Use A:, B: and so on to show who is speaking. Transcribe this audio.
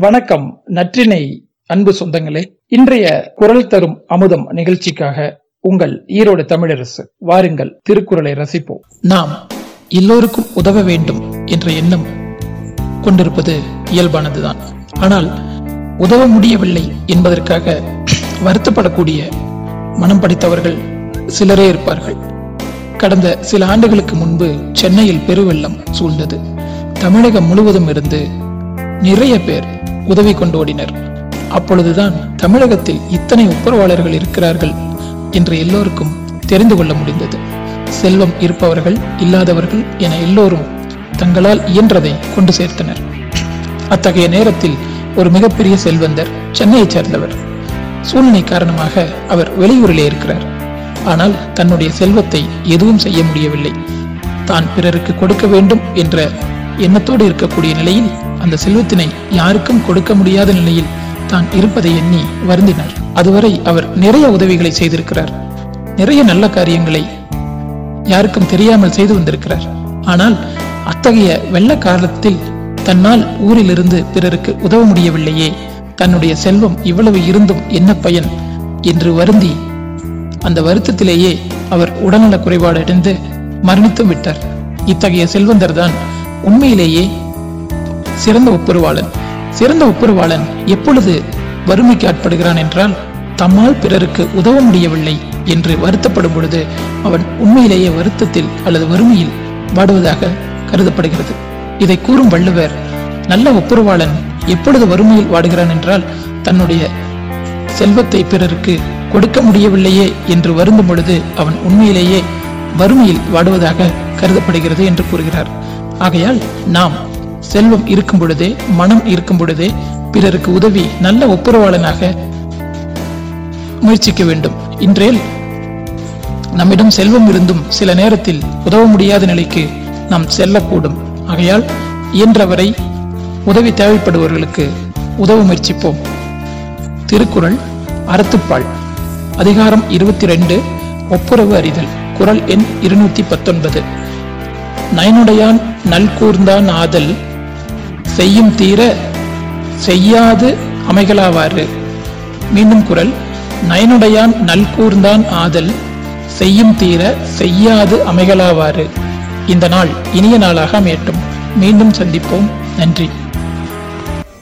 A: வணக்கம் நற்றினை அன்பு சொந்தங்களே. இன்றைய குரல் தரும் அமுதம் நிகழ்ச்சிக்காக உங்கள் ஈரோடு தமிழரசு வாருங்கள் திருக்குறளை ரசிப்போம். நாம் எல்லோருக்கும் உதவ வேண்டும் என்ற எண்ணம் கொண்டிருப்பது இயல்பானதுதான். ஆனால் உதவ முடியவில்லை என்பதற்காக வருத்தப்படக்கூடிய மனம் படித்தவர்கள் சிலரே இருப்பார்கள். கடந்த சில ஆண்டுகளுக்கு முன்பு சென்னையில் பெருவெள்ளம் சூழ்ந்தது. தமிழகம் முழுவதும் இருந்து நிறைய பேர் உதவி கொண்டு ஓடினர். அப்பொழுதுதான் தமிழகத்தில் இத்தனை ஒப்புரவாளர்கள் இருக்கிறார்கள் என்று எல்லோருக்கும் தெரிந்து கொள்ள முடிந்தது. செல்வம் இருப்பவர்கள் இல்லாதவர்கள் என எல்லோரும் தங்களால் இயன்றதை கொண்டு சேர்த்தனர். அத்தகைய நேரத்தில் ஒரு மிகப்பெரிய செல்வந்தர் சென்னையைச் சேர்ந்தவர். சூழ்நிலை காரணமாக அவர் வெளியூரிலே இருக்கிறார். ஆனால் தன்னுடைய செல்வத்தை எதுவும் செய்ய முடியவில்லை. தான் பிறருக்கு கொடுக்க வேண்டும் என்ற எண்ணத்தோடு இருக்கக்கூடிய நிலையில் அந்த செல்வத்தினை யாருக்கும் கொடுக்க முடியாத நிலையில் தான் இருப்பதை எண்ணி வருந்தினார். அதுவரை அவர் நிறைய உதவிகளை செய்திருக்கிறார். நிறைய நல்ல காரியங்களை யாருக்கும் தெரியாமல் செய்து வந்திருக்கிறார். ஆனால் அத்தகைய வெள்ள காலத்தில் தன்னால் ஊரிலிருந்து பிறருக்கு உதவ முடியவில்லையே. தன்னுடைய செல்வம் இவ்வளவு இருந்தும் என்ன பயன் என்று வருந்தி அந்த வருத்தத்திலேயே அவர் உடல்நல குறைபாடு அடைந்து மரணித்தும் விட்டார். இத்தகைய செல்வந்தர் தான் உண்மையிலேயே சிறந்த ஒப்புரவாளன் சிறந்த ஒப்புரவாளன் எப்பொழுது வறுமைக்கு ஆட்படுகிறான் என்றால் தம்மால் பிறருக்கு உதவ முடியவில்லை என்று வருத்தப்படும் பொழுது அவன் உண்மையிலேயே வருத்தத்தில் அல்லது வறுமையில் வாடுவதாக கருதப்படுகிறது. இதை கூறும் வள்ளுவர் நல்ல ஒப்புரவாளன் எப்பொழுது வறுமையில் வாடுகிறான் என்றால் தன்னுடைய செல்வத்தை பிறருக்கு கொடுக்க முடியவில்லையே என்று வருந்தும் பொழுது அவன் உண்மையிலேயே வறுமையில் வாடுவதாக கருதப்படுகிறது என்று கூறுகிறார். ஆகையால் நாம் செல்வம் இருக்கும் பொழுதே மனம் இருக்கும் பொழுதே பிறருக்கு உதவி நல்ல ஒப்புரவாளனாக முயற்சிக்க வேண்டும். இன்றேல் நம்மிடம் செல்வம் இருந்தும் சில நேரத்தில் உதவ முடியாத நிலைக்கு நாம் செல்லக்கூடும். ஆகையால் இயன்றவரை உதவி தேவைப்படுபவர்களுக்கு உதவ முயற்சிப்போம். திருக்குறள் அறத்துப்பாள் அதிகாரம் இருபத்தி ரெண்டு ஒப்புரவு அறிதல். குரல் எண் இருநூத்தி பத்தொன்பது. நயனுடையான் நல்கூர்ந்தான் ஆதல் செய்யும் தீர செய்யாது அமைகளாவாறு. மீண்டும் குரல் நயனுடையான் நல்கூர்ந்தான் ஆதல் செய்யும் தீர செய்யாது அமைகளாவாறு. இந்த நாள் இனிய நாளாக அமையட்டும். மீண்டும் சந்திப்போம். நன்றி.